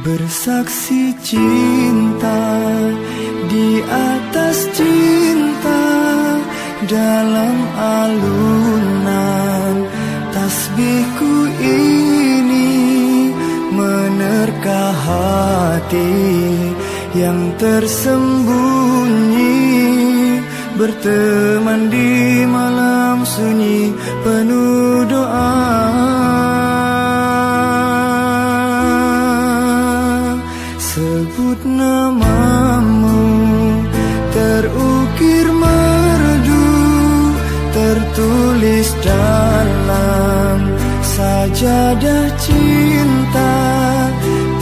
Bersaksi cinta di atas cinta dalam alunan tasbihku ini menerka hati yang tersembunyi berteman di malam sunyi penuh doa. Sajadah cinta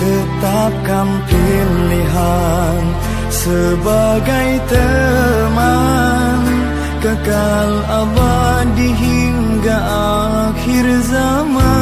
Tetapkan pilihan Sebagai teman. Kekal abadi hingga akhir zaman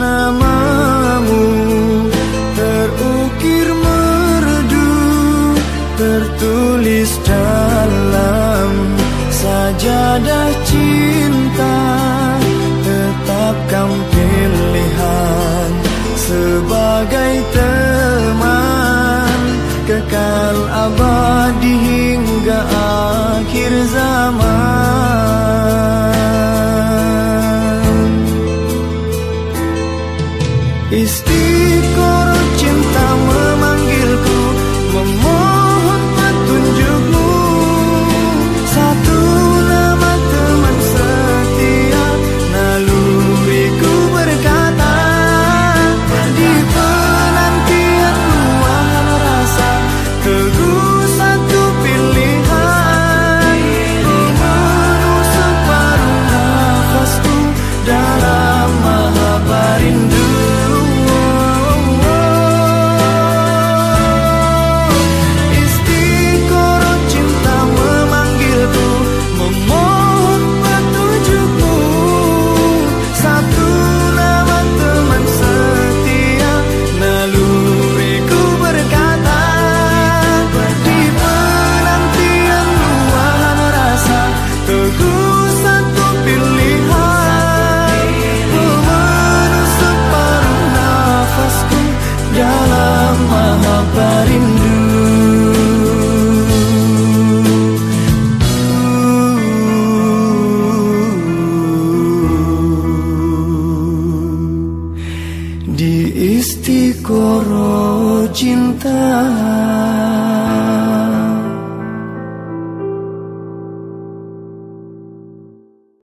namamu. Terukir merdu tertulis dalam sajadah cinta. Tetapkan pilihan sebagai teman Istiqoroh cinta memanggilku Memohon petunjukmu. Satu nama teman setia Naluriku berkata Di penantian luahan rasa Teguh satu pilihan. Memenuh separuh nafasku Dalam mahabbah rindu Istiqoroh cinta